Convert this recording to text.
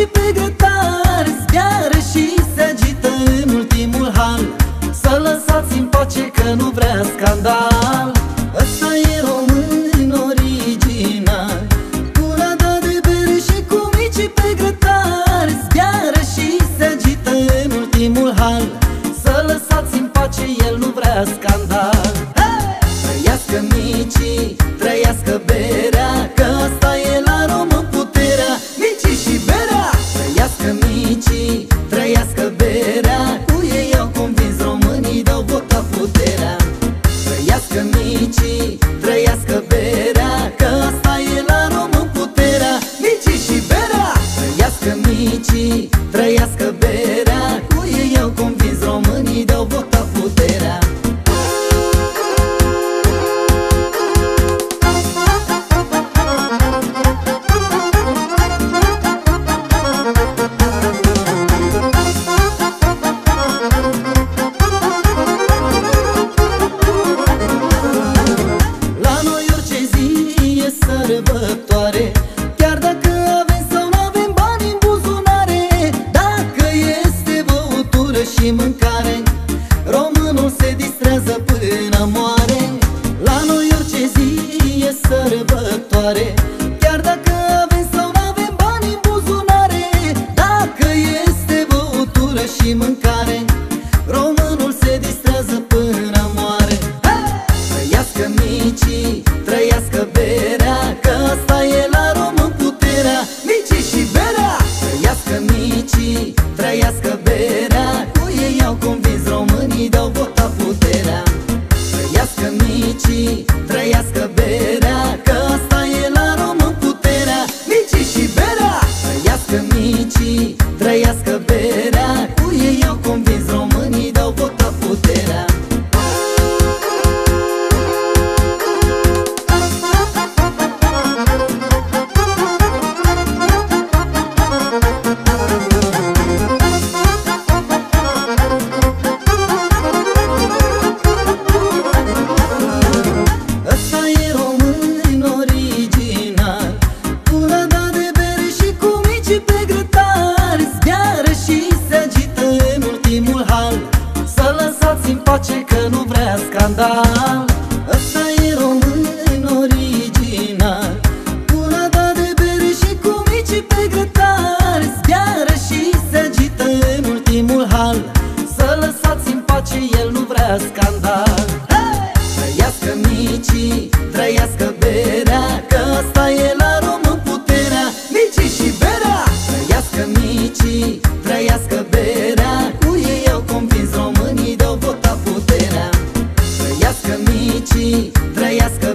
și pe grătar Zbiară și se agită în ultimul hal. Să lăsați în pace că nu vrea scandal. fericii Trăiască berea Că asta e la român puterea. Mici și berea Trăiască mici, Trăiască berea scandal Ăsta e român original. Cu de bere și cu mici pe grătar. Zbiară și se agită în ultimul hal. Să lăsați în pace, el nu vrea scandal. Hey! Trăiască micii, trăiască berea Că asta e la român puterea. Micii și berea! Trăiască micii Trăiască